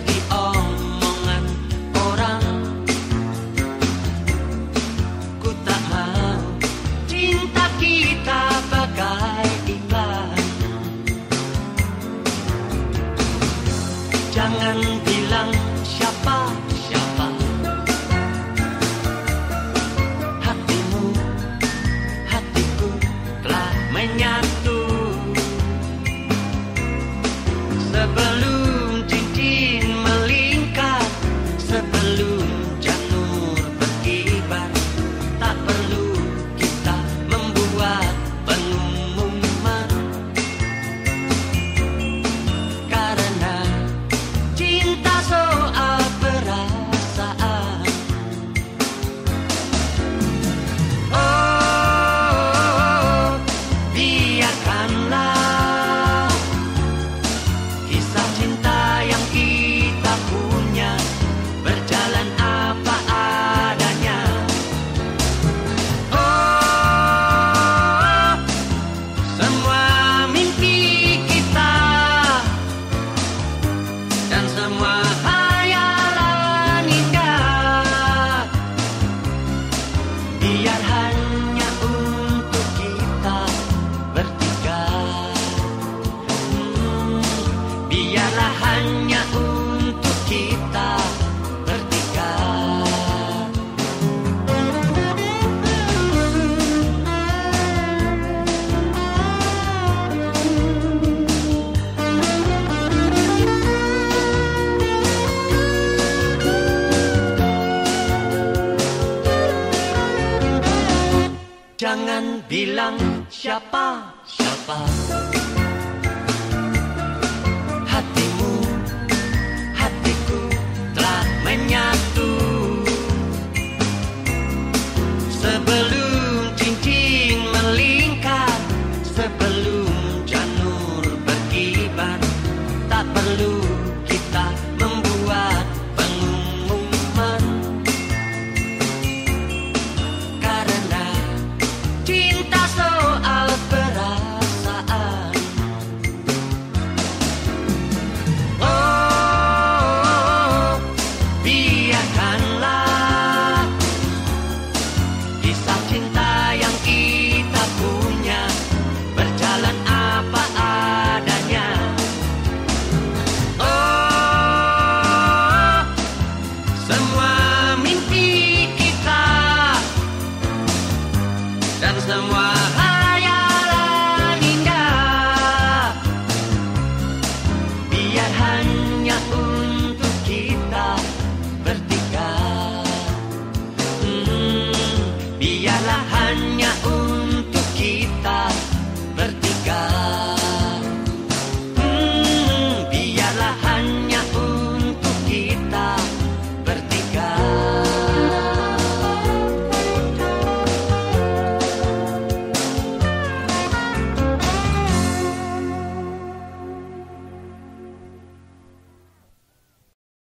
jadi orang. Ku tak mau cinta kita bagai iklan Jangan bilang siapa-siapa Hatimu, hatiku telah menyatu Jangan bilang siapa-siapa Hatimu, hatiku telah menyatu. Sebelum cincin melingkar Sebelum janur berkibar Tak perlu Understand why?